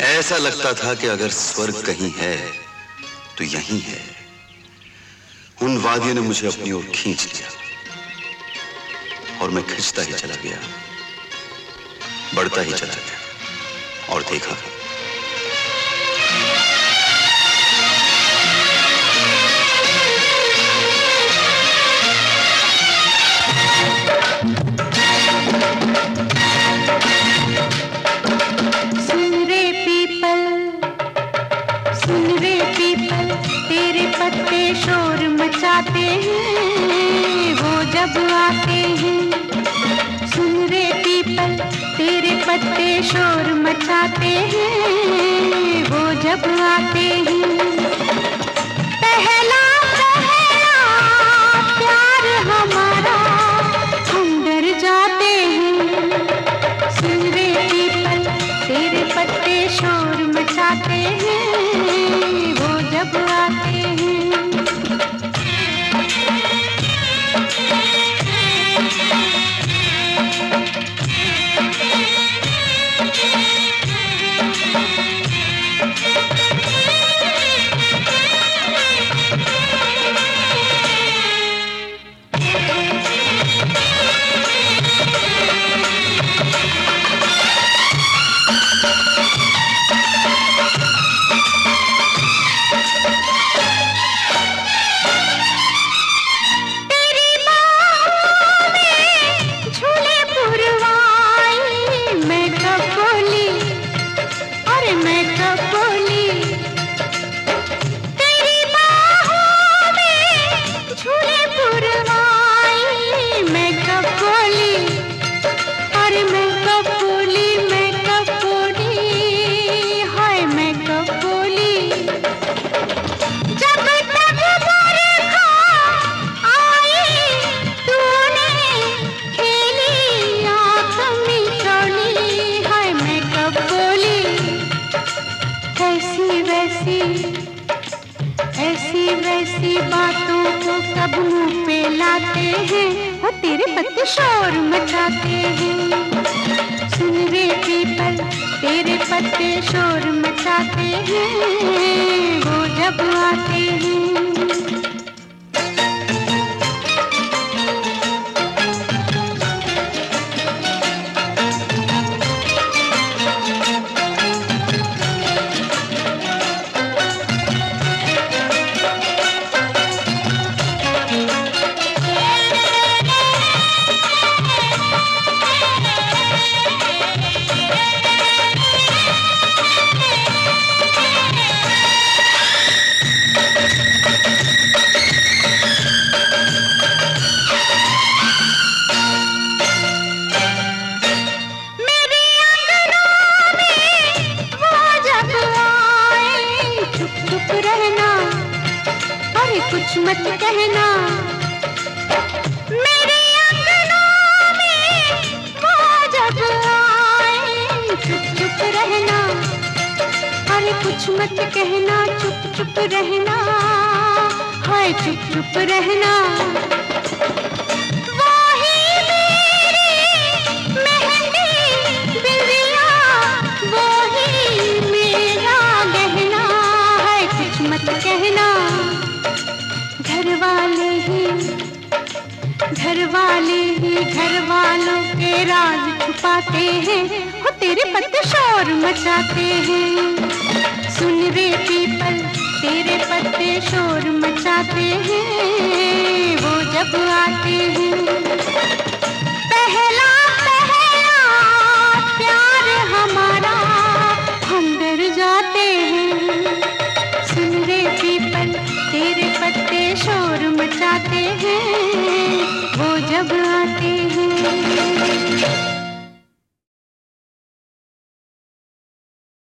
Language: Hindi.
ऐसा लगता था कि अगर स्वर्ग कहीं है तो यही है। उन वादियों ने मुझे अपनी ओर खींच लिया और मैं खींचता ही चला गया, बढ़ता ही चला गया और देखा। शोर मचाते हैं, वो जब आते हैं। सुन रे पीपल तेरे पत्ते शोर मचाते हैं, वो जब आते वैसी बातों को कब मुँह पे लाते हैं वो तेरे पत्ते शोर मचाते हैं। सुन रे पीपल तेरे पत्ते शोर मचाते हैं। कुछ मत कहना। चुप चुप रहना। कुछ मत कहना, चुप चुप रहना। हाय, चुप चुप रहना। घर वालों के राज छुपाते हैं, वो तेरे पत्ते शोर मचाते हैं। सुन रे पीपल, तेरे पत्ते शोर मचाते हैं, वो जब आते हैं। Thank you.